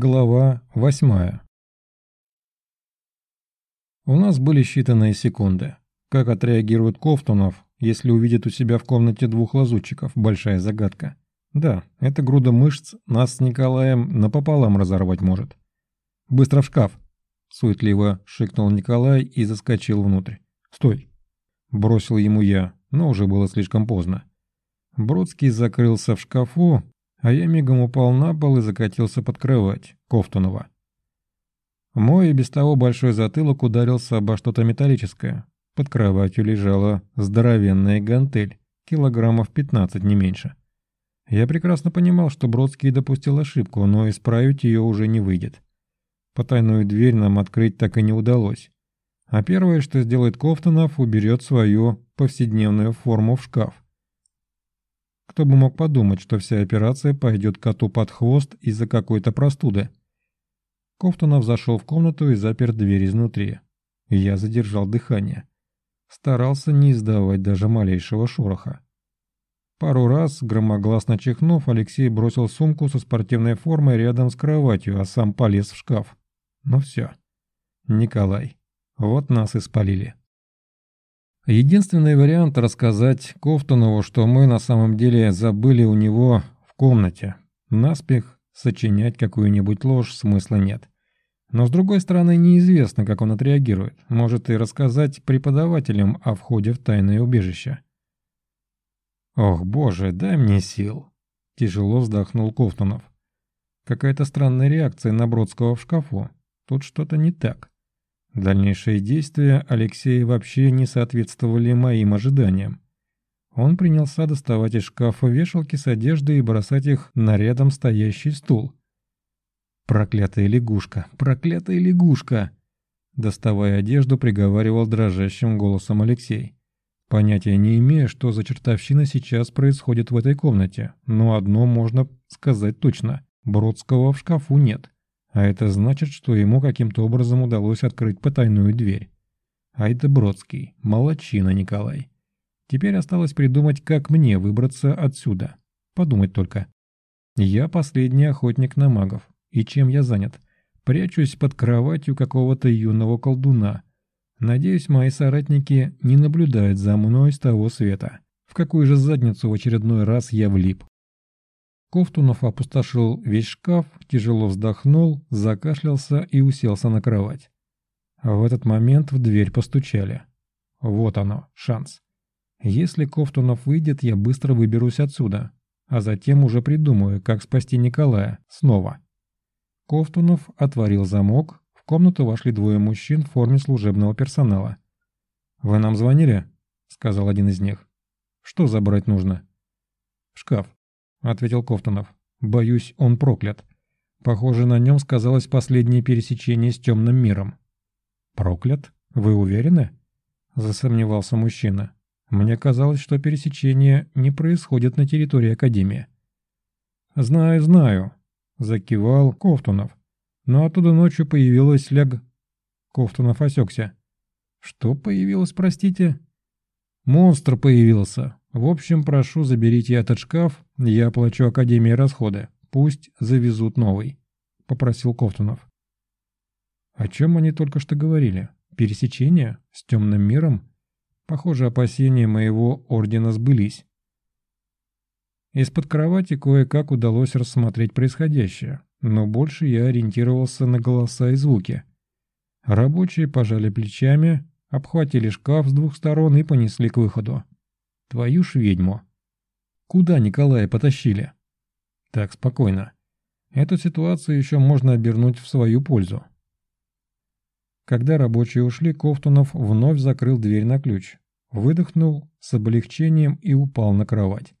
Глава восьмая. У нас были считанные секунды. Как отреагирует Кофтунов, если увидит у себя в комнате двух лазутчиков – большая загадка. Да, эта груда мышц нас с Николаем напополам разорвать может. «Быстро в шкаф!» – суетливо шикнул Николай и заскочил внутрь. «Стой!» – бросил ему я, но уже было слишком поздно. Бродский закрылся в шкафу, а я мигом упал на пол и закатился под кровать Кофтунова. Мой и без того большой затылок ударился обо что-то металлическое. Под кроватью лежала здоровенная гантель, килограммов 15, не меньше. Я прекрасно понимал, что Бродский допустил ошибку, но исправить ее уже не выйдет. Потайную дверь нам открыть так и не удалось. А первое, что сделает Кофтонов, уберет свою повседневную форму в шкаф. Кто бы мог подумать, что вся операция пойдет коту под хвост из-за какой-то простуды. Кофтунов зашел в комнату и запер дверь изнутри. Я задержал дыхание. Старался не издавать даже малейшего шороха. Пару раз, громогласно чихнув, Алексей бросил сумку со спортивной формой рядом с кроватью, а сам полез в шкаф. Ну все. Николай. Вот нас и спалили. Единственный вариант рассказать Кофтунову, что мы на самом деле забыли у него в комнате. Наспех сочинять какую-нибудь ложь смысла нет. Но с другой стороны, неизвестно, как он отреагирует. Может и рассказать преподавателям о входе в тайное убежище. «Ох, боже, дай мне сил!» Тяжело вздохнул Кофтунов. Какая-то странная реакция на Бродского в шкафу. Тут что-то не так. Дальнейшие действия Алексея вообще не соответствовали моим ожиданиям. Он принялся доставать из шкафа вешалки с одеждой и бросать их на рядом стоящий стул. «Проклятая лягушка! Проклятая лягушка!» Доставая одежду, приговаривал дрожащим голосом Алексей. Понятия не имея, что за чертовщина сейчас происходит в этой комнате, но одно можно сказать точно – Бродского в шкафу нет. А это значит, что ему каким-то образом удалось открыть потайную дверь. А это Бродский. Молодчина, Николай. Теперь осталось придумать, как мне выбраться отсюда. Подумать только. Я последний охотник на магов. И чем я занят? Прячусь под кроватью какого-то юного колдуна. Надеюсь, мои соратники не наблюдают за мной с того света. В какую же задницу в очередной раз я влип. Ковтунов опустошил весь шкаф, тяжело вздохнул, закашлялся и уселся на кровать. В этот момент в дверь постучали. Вот оно, шанс. Если Ковтунов выйдет, я быстро выберусь отсюда, а затем уже придумаю, как спасти Николая снова. Ковтунов отворил замок, в комнату вошли двое мужчин в форме служебного персонала. «Вы нам звонили?» — сказал один из них. «Что забрать нужно?» «Шкаф. — ответил Кофтонов. «Боюсь, он проклят. Похоже, на нем сказалось последнее пересечение с темным миром». «Проклят? Вы уверены?» — засомневался мужчина. «Мне казалось, что пересечение не происходит на территории Академии». «Знаю, знаю», — закивал Кофтунов. «Но оттуда ночью появилась ляг...» Кофтунов осекся. «Что появилось, простите?» «Монстр появился. В общем, прошу, заберите этот шкаф, я оплачу Академии расходы. Пусть завезут новый», — попросил Ковтунов. О чем они только что говорили? Пересечение с темным миром? Похоже, опасения моего ордена сбылись. Из-под кровати кое-как удалось рассмотреть происходящее, но больше я ориентировался на голоса и звуки. Рабочие пожали плечами, обхватили шкаф с двух сторон и понесли к выходу. Твою ж ведьму. Куда Николая потащили? Так, спокойно. Эту ситуацию еще можно обернуть в свою пользу. Когда рабочие ушли, Ковтунов вновь закрыл дверь на ключ, выдохнул с облегчением и упал на кровать.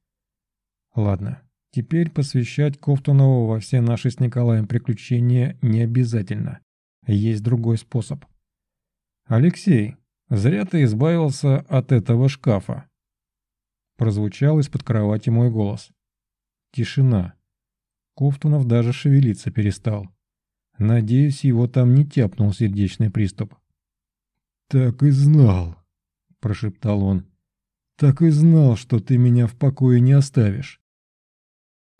Ладно, теперь посвящать Ковтунова во все наши с Николаем приключения не обязательно. Есть другой способ. «Алексей, зря ты избавился от этого шкафа», Прозвучал из-под кровати мой голос. Тишина. Ковтунов даже шевелиться перестал. Надеюсь, его там не тяпнул сердечный приступ. «Так и знал», — прошептал он. «Так и знал, что ты меня в покое не оставишь».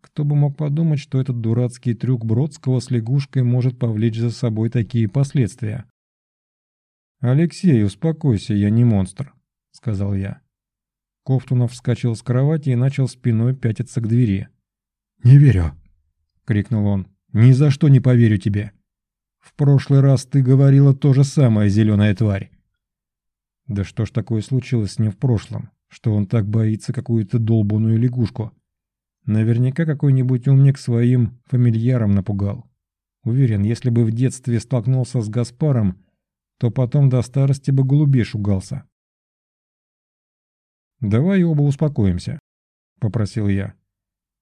«К Кто бы мог подумать, что этот дурацкий трюк Бродского с лягушкой может повлечь за собой такие последствия. «Алексей, успокойся, я не монстр», — сказал я. Ковтунов вскочил с кровати и начал спиной пятиться к двери. «Не верю!» — крикнул он. «Ни за что не поверю тебе! В прошлый раз ты говорила то же самое, зеленая тварь!» Да что ж такое случилось с ним в прошлом, что он так боится какую-то долбанную лягушку? Наверняка какой-нибудь умник своим фамильяром напугал. Уверен, если бы в детстве столкнулся с Гаспаром, то потом до старости бы голубей шугался. «Давай оба успокоимся», — попросил я.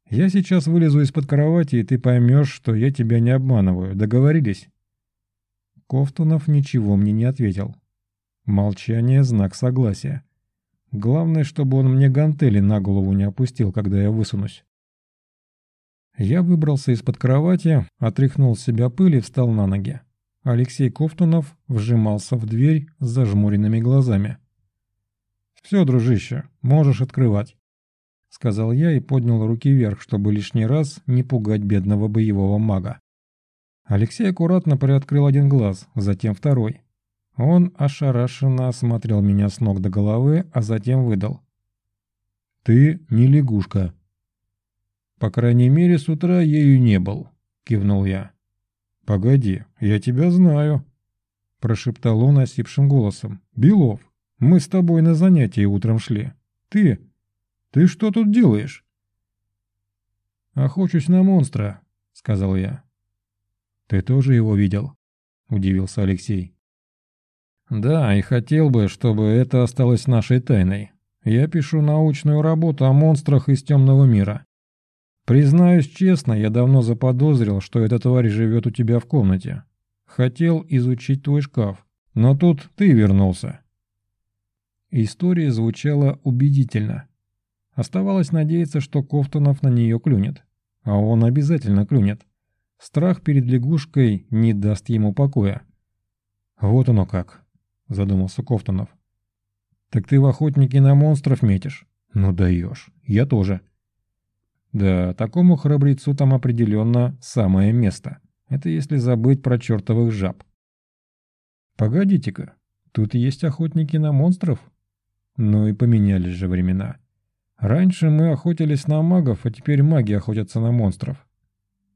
«Я сейчас вылезу из-под кровати, и ты поймешь, что я тебя не обманываю. Договорились?» Ковтунов ничего мне не ответил. Молчание — знак согласия. Главное, чтобы он мне гантели на голову не опустил, когда я высунусь. Я выбрался из-под кровати, отряхнул с себя пыль и встал на ноги. Алексей Ковтунов вжимался в дверь с зажмуренными глазами. «Все, дружище, можешь открывать», — сказал я и поднял руки вверх, чтобы лишний раз не пугать бедного боевого мага. Алексей аккуратно приоткрыл один глаз, затем второй. Он ошарашенно осмотрел меня с ног до головы, а затем выдал. «Ты не лягушка». «По крайней мере, с утра ею не был», — кивнул я. «Погоди, я тебя знаю», — прошептал он осипшим голосом. «Белов, мы с тобой на занятии утром шли. Ты... ты что тут делаешь?» «Охочусь на монстра», — сказал я. «Ты тоже его видел?» — удивился Алексей. «Да, и хотел бы, чтобы это осталось нашей тайной. Я пишу научную работу о монстрах из темного мира. Признаюсь честно, я давно заподозрил, что эта тварь живет у тебя в комнате. Хотел изучить твой шкаф, но тут ты вернулся. История звучала убедительно. Оставалось надеяться, что Кофтонов на нее клюнет. А он обязательно клюнет. Страх перед лягушкой не даст ему покоя. «Вот оно как», — задумался Кофтонов. «Так ты в охотнике на монстров метишь?» «Ну даешь. Я тоже». Да, такому храбрецу там определенно самое место. Это если забыть про чертовых жаб. Погодите-ка, тут есть охотники на монстров? Ну и поменялись же времена. Раньше мы охотились на магов, а теперь маги охотятся на монстров.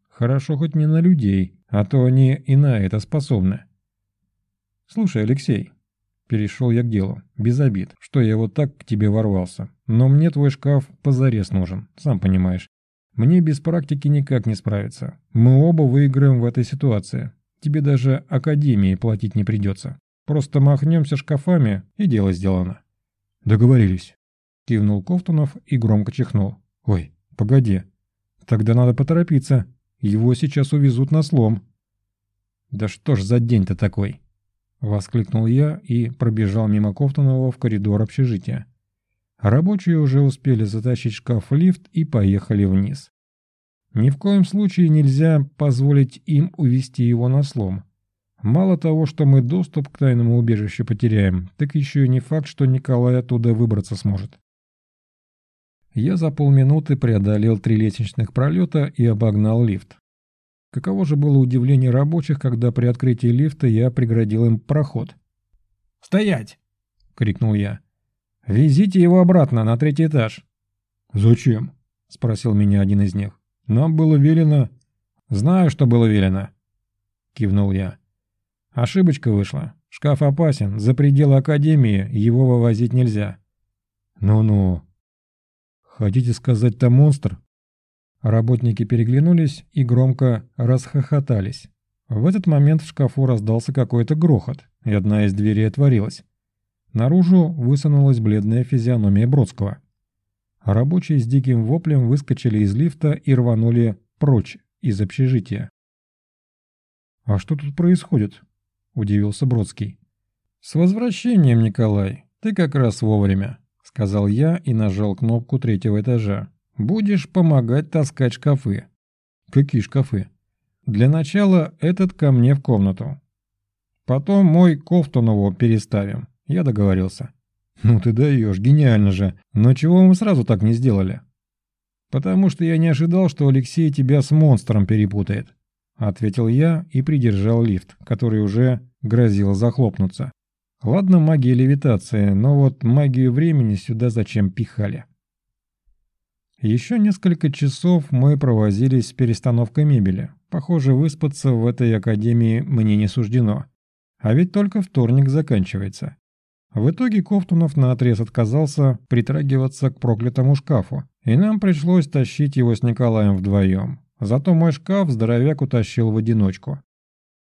Хорошо хоть не на людей, а то они и на это способны. Слушай, Алексей, перешел я к делу, без обид, что я вот так к тебе ворвался. Но мне твой шкаф позарез нужен, сам понимаешь. Мне без практики никак не справиться. Мы оба выиграем в этой ситуации. Тебе даже академии платить не придется. Просто махнемся шкафами, и дело сделано». «Договорились», — кивнул Ковтунов и громко чихнул. «Ой, погоди. Тогда надо поторопиться. Его сейчас увезут на слом». «Да что ж за день-то такой?» — воскликнул я и пробежал мимо Ковтунова в коридор общежития. Рабочие уже успели затащить шкаф в лифт и поехали вниз. Ни в коем случае нельзя позволить им увести его на слом. Мало того, что мы доступ к тайному убежищу потеряем, так еще и не факт, что Николай оттуда выбраться сможет. Я за полминуты преодолел три лестничных пролета и обогнал лифт. Каково же было удивление рабочих, когда при открытии лифта я преградил им проход. «Стоять!» — крикнул я. «Везите его обратно, на третий этаж». «Зачем?» — спросил меня один из них. «Нам было велено...» «Знаю, что было велено», — кивнул я. «Ошибочка вышла. Шкаф опасен. За пределы Академии его вывозить нельзя». «Ну-ну». «Хотите сказать, там монстр?» Работники переглянулись и громко расхохотались. В этот момент в шкафу раздался какой-то грохот, и одна из дверей отворилась. Наружу высунулась бледная физиономия Бродского. Рабочие с диким воплем выскочили из лифта и рванули прочь из общежития. «А что тут происходит?» – удивился Бродский. «С возвращением, Николай! Ты как раз вовремя!» – сказал я и нажал кнопку третьего этажа. «Будешь помогать таскать шкафы». «Какие шкафы?» «Для начала этот ко мне в комнату. Потом мой Кофтонову переставим. Я договорился. «Ну ты даешь, гениально же. Но чего мы сразу так не сделали?» «Потому что я не ожидал, что Алексей тебя с монстром перепутает», — ответил я и придержал лифт, который уже грозил захлопнуться. Ладно магия левитации, но вот магию времени сюда зачем пихали? Еще несколько часов мы провозились с перестановкой мебели. Похоже, выспаться в этой академии мне не суждено. А ведь только вторник заканчивается. В итоге Кофтунов наотрез отказался притрагиваться к проклятому шкафу, и нам пришлось тащить его с Николаем вдвоем. Зато мой шкаф здоровяк утащил в одиночку.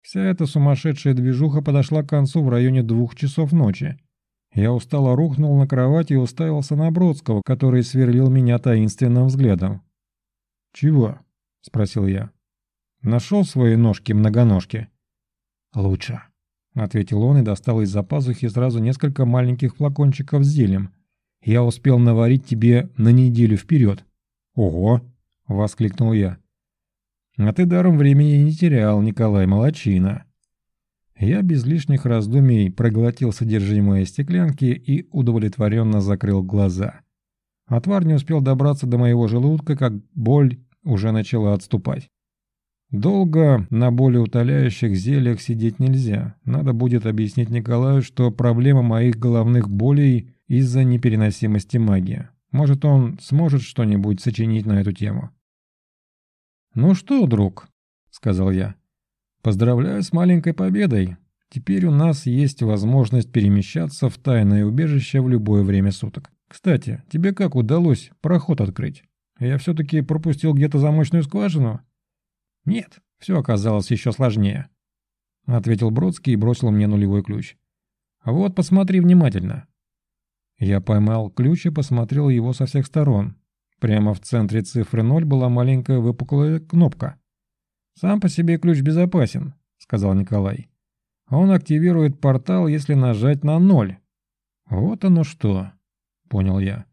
Вся эта сумасшедшая движуха подошла к концу в районе двух часов ночи. Я устало рухнул на кровать и уставился на Бродского, который сверлил меня таинственным взглядом. «Чего?» — спросил я. «Нашел свои ножки-многоножки?» «Лучше», — ответил он и достал из-за пазухи сразу несколько маленьких флакончиков с зелем. «Я успел наварить тебе на неделю вперед». «Ого!» — воскликнул я. «А ты даром времени не терял, Николай Молочина». Я без лишних раздумий проглотил содержимое стеклянки и удовлетворенно закрыл глаза. Отвар не успел добраться до моего желудка, как боль уже начала отступать. Долго на болеутоляющих зельях сидеть нельзя. Надо будет объяснить Николаю, что проблема моих головных болей из-за непереносимости магии. Может, он сможет что-нибудь сочинить на эту тему. «Ну что, друг», — сказал я, — «поздравляю с маленькой победой. Теперь у нас есть возможность перемещаться в тайное убежище в любое время суток. Кстати, тебе как удалось проход открыть? Я все-таки пропустил где-то замочную скважину?» «Нет, все оказалось еще сложнее», — ответил Бродский и бросил мне нулевой ключ. «Вот, посмотри внимательно». Я поймал ключ и посмотрел его со всех сторон. Прямо в центре цифры 0 была маленькая выпуклая кнопка. «Сам по себе ключ безопасен», — сказал Николай. «Он активирует портал, если нажать на 0». «Вот оно что», — понял я.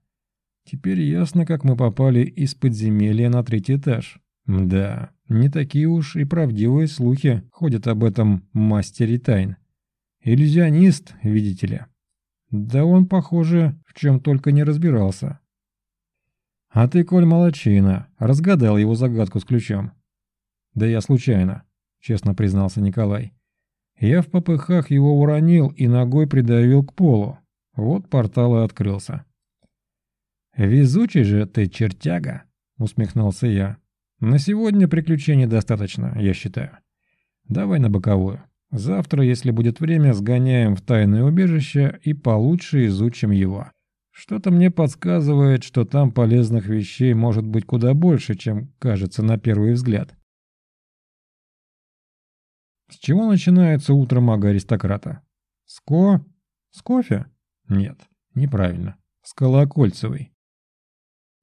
«Теперь ясно, как мы попали из подземелья на третий этаж. Да, не такие уж и правдивые слухи ходят об этом мастере тайн. Иллюзионист, видите ли. Да он, похоже, в чем только не разбирался. А ты, Коль, молочина, разгадал его загадку с ключом. Да я случайно, честно признался Николай. Я в попыхах его уронил и ногой придавил к полу. Вот портал и открылся. «Везучий же ты, чертяга!» — усмехнулся я. На сегодня приключений достаточно, я считаю. Давай на боковую. Завтра, если будет время, сгоняем в тайное убежище и получше изучим его. Что-то мне подсказывает, что там полезных вещей может быть куда больше, чем кажется на первый взгляд. С чего начинается утро мага-аристократа? С ко... С кофе? Нет, неправильно. С колокольцевой.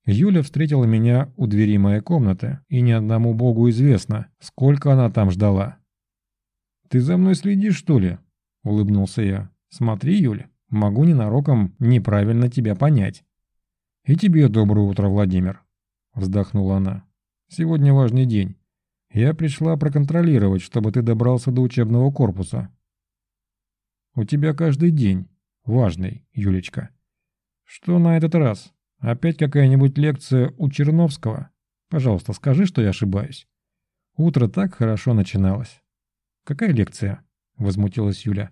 Юля встретила меня у двери моей комнаты, и ни одному богу известно, сколько она там ждала. «Ты за мной следишь, что ли?» — улыбнулся я. «Смотри, Юля, могу ненароком неправильно тебя понять». «И тебе доброе утро, Владимир», — вздохнула она. «Сегодня важный день. Я пришла проконтролировать, чтобы ты добрался до учебного корпуса». «У тебя каждый день важный, Юлечка». «Что на этот раз?» Опять какая-нибудь лекция у Черновского? Пожалуйста, скажи, что я ошибаюсь. Утро так хорошо начиналось. Какая лекция? Возмутилась Юля.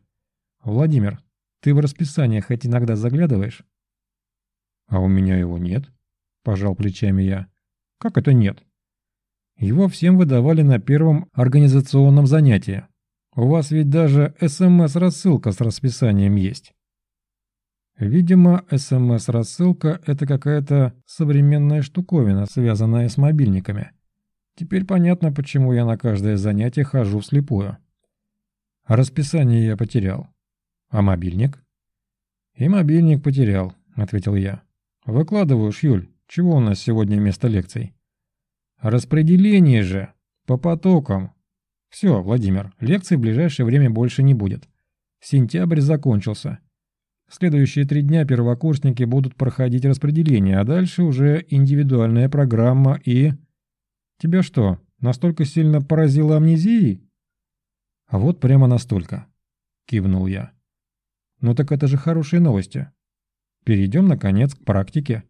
Владимир, ты в расписание хоть иногда заглядываешь? А у меня его нет, пожал плечами я. Как это нет? Его всем выдавали на первом организационном занятии. У вас ведь даже СМС-рассылка с расписанием есть. Видимо, СМС-рассылка – это какая-то современная штуковина, связанная с мобильниками. Теперь понятно, почему я на каждое занятие хожу вслепую. Расписание я потерял. А мобильник? И мобильник потерял, ответил я. Выкладываешь, Юль, чего у нас сегодня вместо лекций? Распределение же, по потокам. Все, Владимир, лекций в ближайшее время больше не будет. Сентябрь закончился. Следующие три дня первокурсники будут проходить распределение, а дальше уже индивидуальная программа и... Тебя что, настолько сильно поразила амнезией? А вот прямо настолько, кивнул я. Ну так это же хорошие новости. Перейдем, наконец, к практике.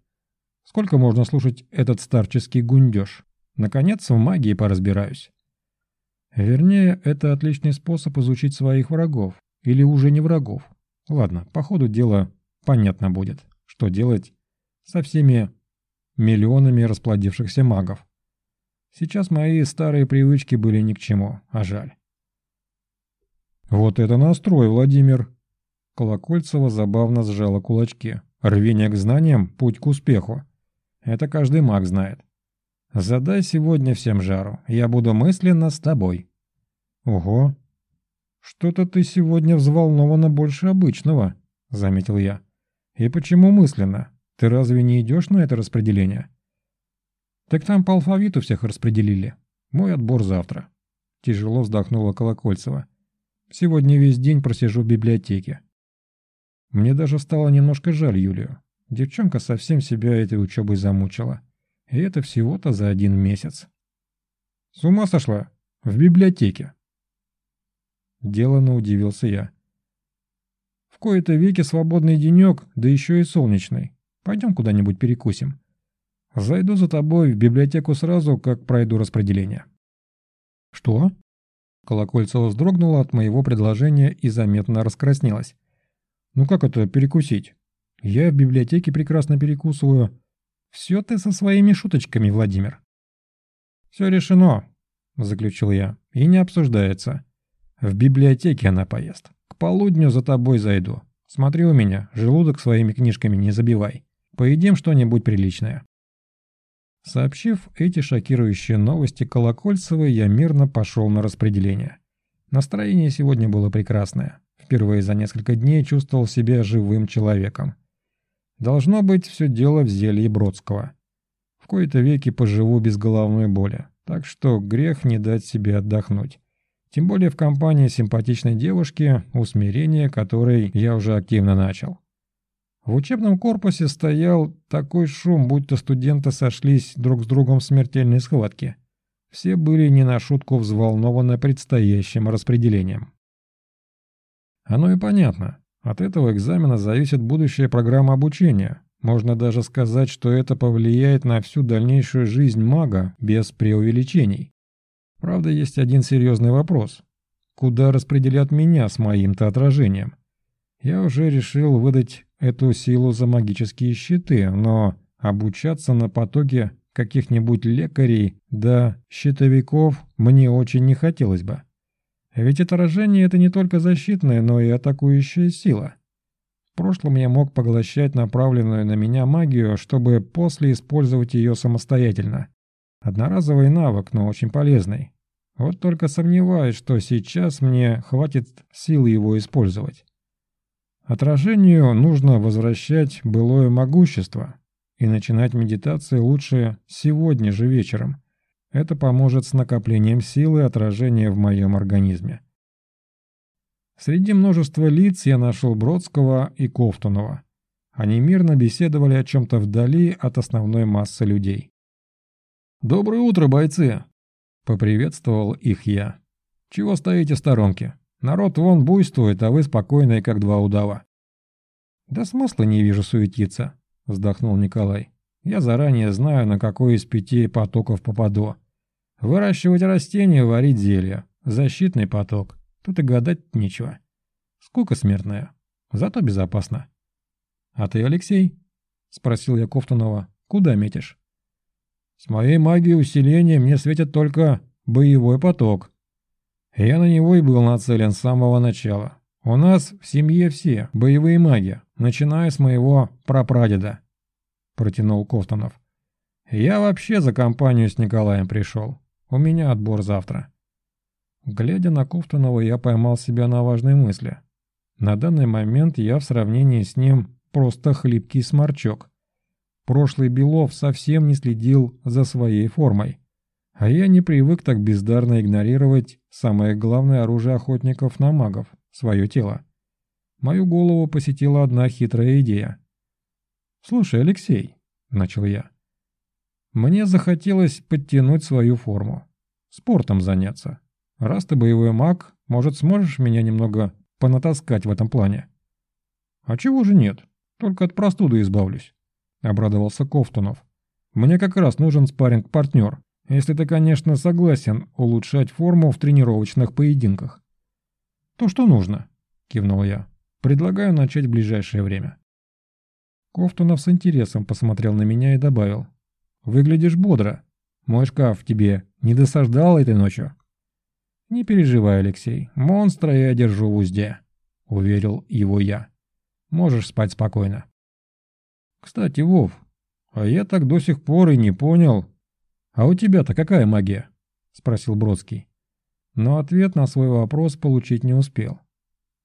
Сколько можно слушать этот старческий гундеж? Наконец, в магии поразбираюсь. Вернее, это отличный способ изучить своих врагов. Или уже не врагов. Ладно, по ходу дела понятно будет, что делать со всеми миллионами расплодившихся магов. Сейчас мои старые привычки были ни к чему, а жаль. «Вот это настрой, Владимир!» Колокольцева забавно сжала кулачки. «Рвение к знаниям – путь к успеху. Это каждый маг знает. Задай сегодня всем жару. Я буду мысленно с тобой». «Ого! Что-то ты сегодня взволнована больше обычного», – заметил я. «И почему мысленно? Ты разве не идешь на это распределение?» «Так там по алфавиту всех распределили. Мой отбор завтра». Тяжело вздохнула Колокольцева. «Сегодня весь день просижу в библиотеке». Мне даже стало немножко жаль Юлию. Девчонка совсем себя этой учебой замучила. И это всего-то за один месяц. «С ума сошла? В библиотеке!» Делано удивился я. «В кои-то веки свободный денек, да еще и солнечный. Пойдем куда-нибудь перекусим. Зайду за тобой в библиотеку сразу, как пройду распределение». «Что?» Колокольцева вздрогнула от моего предложения и заметно раскраснелась. «Ну как это перекусить? Я в библиотеке прекрасно перекусываю. Все ты со своими шуточками, Владимир». «Все решено», — заключил я, — «и не обсуждается. В библиотеке она поест. К полудню за тобой зайду. Смотри у меня, желудок своими книжками не забивай. Поедим что-нибудь приличное». Сообщив эти шокирующие новости Колокольцевой, я мирно пошел на распределение. Настроение сегодня было прекрасное. Впервые за несколько дней чувствовал себя живым человеком. Должно быть, все дело в зелье Бродского. В кои-то веки поживу без головной боли, так что грех не дать себе отдохнуть. Тем более в компании симпатичной девушки, усмирение которой я уже активно начал. В учебном корпусе стоял такой шум, будто студенты сошлись друг с другом в смертельной схватке. Все были не на шутку взволнованы предстоящим распределением. Оно и понятно. От этого экзамена зависит будущая программа обучения. Можно даже сказать, что это повлияет на всю дальнейшую жизнь мага без преувеличений. Правда, есть один серьезный вопрос. Куда распределят меня с моим-то отражением? Я уже решил выдать эту силу за магические щиты, но обучаться на потоке каких-нибудь лекарей да щитовиков мне очень не хотелось бы. Ведь отражение — это не только защитная, но и атакующая сила. В прошлом я мог поглощать направленную на меня магию, чтобы после использовать ее самостоятельно. Одноразовый навык, но очень полезный. Вот только сомневаюсь, что сейчас мне хватит сил его использовать. Отражению нужно возвращать былое могущество, и начинать медитации лучше сегодня же вечером. Это поможет с накоплением силы отражения в моем организме. Среди множества лиц я нашел Бродского и Ковтунова. Они мирно беседовали о чем-то вдали от основной массы людей. «Доброе утро, бойцы!» — поприветствовал их я. «Чего стоите в сторонке? Народ вон буйствует, а вы спокойные, как два удава». «Да смысла не вижу суетиться», — вздохнул Николай. «Я заранее знаю, на какой из пяти потоков попаду. Выращивать растения, варить зелья. Защитный поток. Тут и гадать нечего. Скука смертная. Зато безопасно». «А ты, Алексей?» — спросил я Кофтунова. «Куда метишь?» С моей магией усиления мне светит только боевой поток. Я на него и был нацелен с самого начала. У нас в семье все боевые маги, начиная с моего прапрадеда», — протянул Кофтонов. «Я вообще за компанию с Николаем пришел. У меня отбор завтра». Глядя на Кофтонова, я поймал себя на важной мысли. На данный момент я в сравнении с ним просто хлипкий сморчок. Прошлый Белов совсем не следил за своей формой. А я не привык так бездарно игнорировать самое главное оружие охотников на магов – свое тело. Мою голову посетила одна хитрая идея. «Слушай, Алексей», – начал я, – «мне захотелось подтянуть свою форму, спортом заняться. Раз ты боевой маг, может, сможешь меня немного понатаскать в этом плане?» «А чего же нет? Только от простуды избавлюсь». – обрадовался Ковтунов. «Мне как раз нужен спарринг-партнер, если ты, конечно, согласен улучшать форму в тренировочных поединках». «То, что нужно», – кивнул я. «Предлагаю начать в ближайшее время». Ковтунов с интересом посмотрел на меня и добавил. «Выглядишь бодро. Мой шкаф тебе не досаждал этой ночью?» «Не переживай, Алексей, монстра я держу в узде», — уверил его я. «Можешь спать спокойно». «Кстати, Вов, а я так до сих пор и не понял. А у тебя-то какая магия?» — спросил Бродский. Но ответ на свой вопрос получить не успел.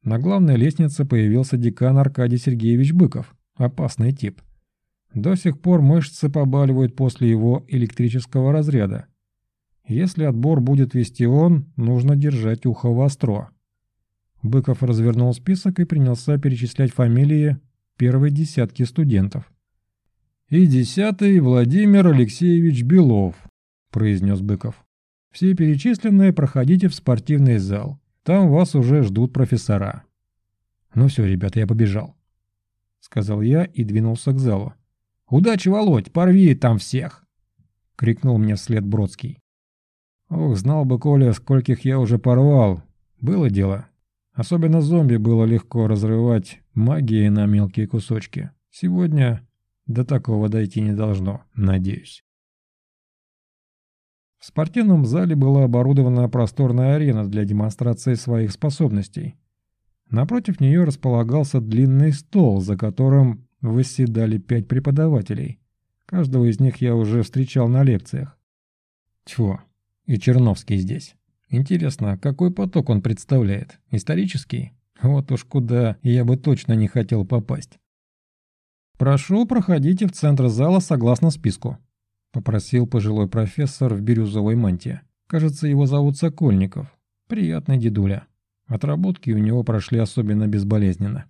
На главной лестнице появился декан Аркадий Сергеевич Быков. Опасный тип. До сих пор мышцы побаливают после его электрического разряда. Если отбор будет вести он, нужно держать ухо востро. Быков развернул список и принялся перечислять фамилии первой десятки студентов. «И десятый Владимир Алексеевич Белов», – произнес Быков. «Все перечисленные проходите в спортивный зал. Там вас уже ждут профессора». «Ну все, ребята, я побежал». — сказал я и двинулся к залу. «Удачи, Володь, порви там всех!» — крикнул мне вслед Бродский. Ох, знал бы Коля, скольких я уже порвал. Было дело. Особенно зомби было легко разрывать магией на мелкие кусочки. Сегодня до такого дойти не должно, надеюсь. В спортивном зале была оборудована просторная арена для демонстрации своих способностей. Напротив нее располагался длинный стол, за которым восседали пять преподавателей. Каждого из них я уже встречал на лекциях. Тьфу, и Черновский здесь. Интересно, какой поток он представляет? Исторический? Вот уж куда я бы точно не хотел попасть. «Прошу, проходите в центр зала согласно списку», — попросил пожилой профессор в бирюзовой мантии. Кажется, его зовут Сокольников. Приятный дедуля. Отработки у него прошли особенно безболезненно.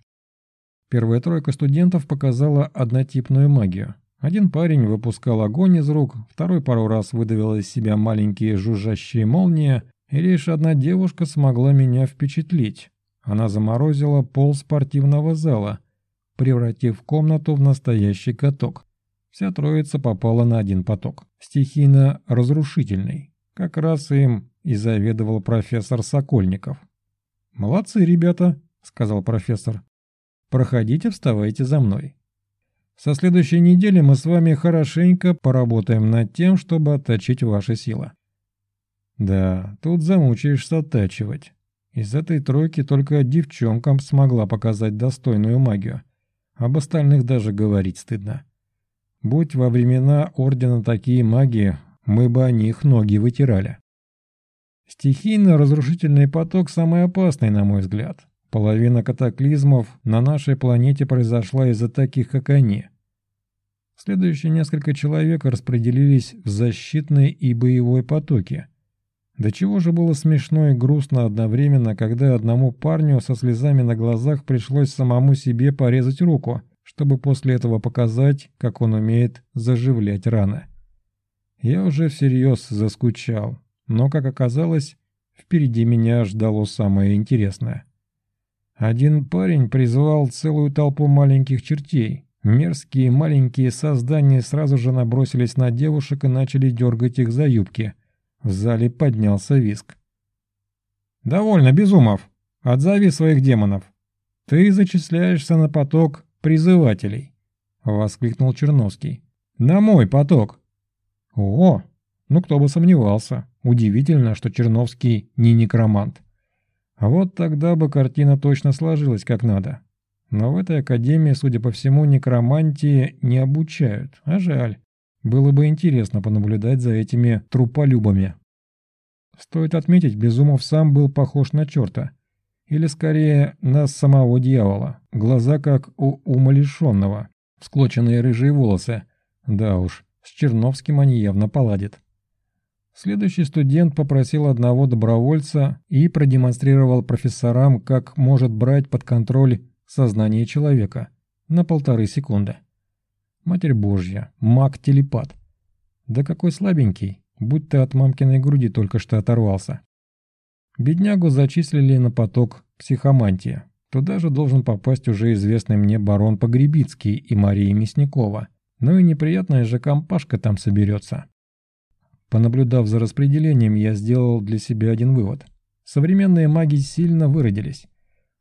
Первая тройка студентов показала однотипную магию. Один парень выпускал огонь из рук, второй пару раз выдавил из себя маленькие жужжащие молнии, и лишь одна девушка смогла меня впечатлить. Она заморозила пол спортивного зала, превратив комнату в настоящий каток. Вся троица попала на один поток, стихийно разрушительный. Как раз им и заведовал профессор Сокольников. «Молодцы, ребята», — сказал профессор. «Проходите, вставайте за мной. Со следующей недели мы с вами хорошенько поработаем над тем, чтобы отточить ваши силы». Да, тут замучаешься оттачивать. Из этой тройки только девчонкам смогла показать достойную магию. Об остальных даже говорить стыдно. Будь во времена Ордена такие маги, мы бы о них ноги вытирали. Стихийно-разрушительный поток самый опасный, на мой взгляд. Половина катаклизмов на нашей планете произошла из-за таких, как они. Следующие несколько человек распределились в защитный и боевой потоки. До чего же было смешно и грустно одновременно, когда одному парню со слезами на глазах пришлось самому себе порезать руку, чтобы после этого показать, как он умеет заживлять раны. Я уже всерьез заскучал. Но, как оказалось, впереди меня ждало самое интересное. Один парень призвал целую толпу маленьких чертей. Мерзкие маленькие создания сразу же набросились на девушек и начали дергать их за юбки. В зале поднялся виск. «Довольно, Безумов! Отзови своих демонов! Ты зачисляешься на поток призывателей!» — воскликнул Черновский. «На мой поток!» «О, ну кто бы сомневался!» Удивительно, что Черновский не некромант. А вот тогда бы картина точно сложилась как надо. Но в этой академии, судя по всему, некромантии не обучают, а жаль. Было бы интересно понаблюдать за этими труполюбами. Стоит отметить, Безумов сам был похож на черта. Или скорее на самого дьявола. Глаза как у умалишенного. Всклоченные рыжие волосы. Да уж, с Черновским они явно поладят. Следующий студент попросил одного добровольца и продемонстрировал профессорам, как может брать под контроль сознание человека на полторы секунды. Матерь Божья, маг-телепат. Да какой слабенький, будь ты от мамкиной груди только что оторвался. Беднягу зачислили на поток психомантии. Туда же должен попасть уже известный мне барон Погребицкий и Мария Мясникова. Ну и неприятная же компашка там соберется. Понаблюдав за распределением, я сделал для себя один вывод. Современные маги сильно выродились.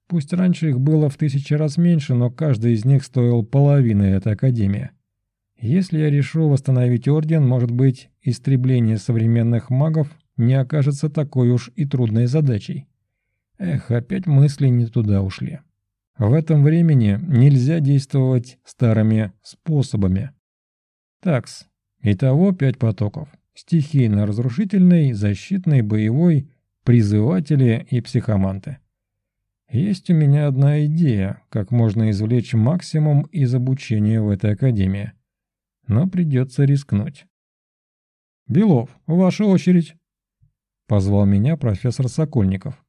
Пусть раньше их было в тысячи раз меньше, но каждый из них стоил половины этой академии. Если я решу восстановить орден, может быть, истребление современных магов не окажется такой уж и трудной задачей. Эх, опять мысли не туда ушли. В этом времени нельзя действовать старыми способами. Такс. Итого пять потоков. Стихийно-разрушительный, защитный, боевой, призыватели и психоманты. Есть у меня одна идея, как можно извлечь максимум из обучения в этой академии. Но придется рискнуть. «Белов, ваша очередь!» Позвал меня профессор Сокольников.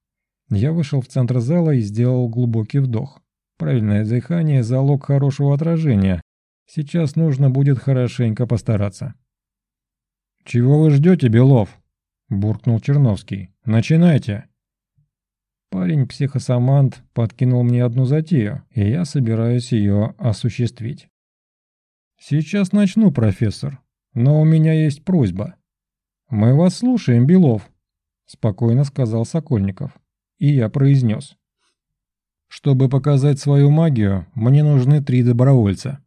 Я вышел в центр зала и сделал глубокий вдох. Правильное дыхание – залог хорошего отражения. Сейчас нужно будет хорошенько постараться. «Чего вы ждете, Белов?» – буркнул Черновский. «Начинайте!» Парень-психосамант подкинул мне одну затею, и я собираюсь ее осуществить. «Сейчас начну, профессор, но у меня есть просьба». «Мы вас слушаем, Белов», – спокойно сказал Сокольников и я произнес. «Чтобы показать свою магию, мне нужны три добровольца.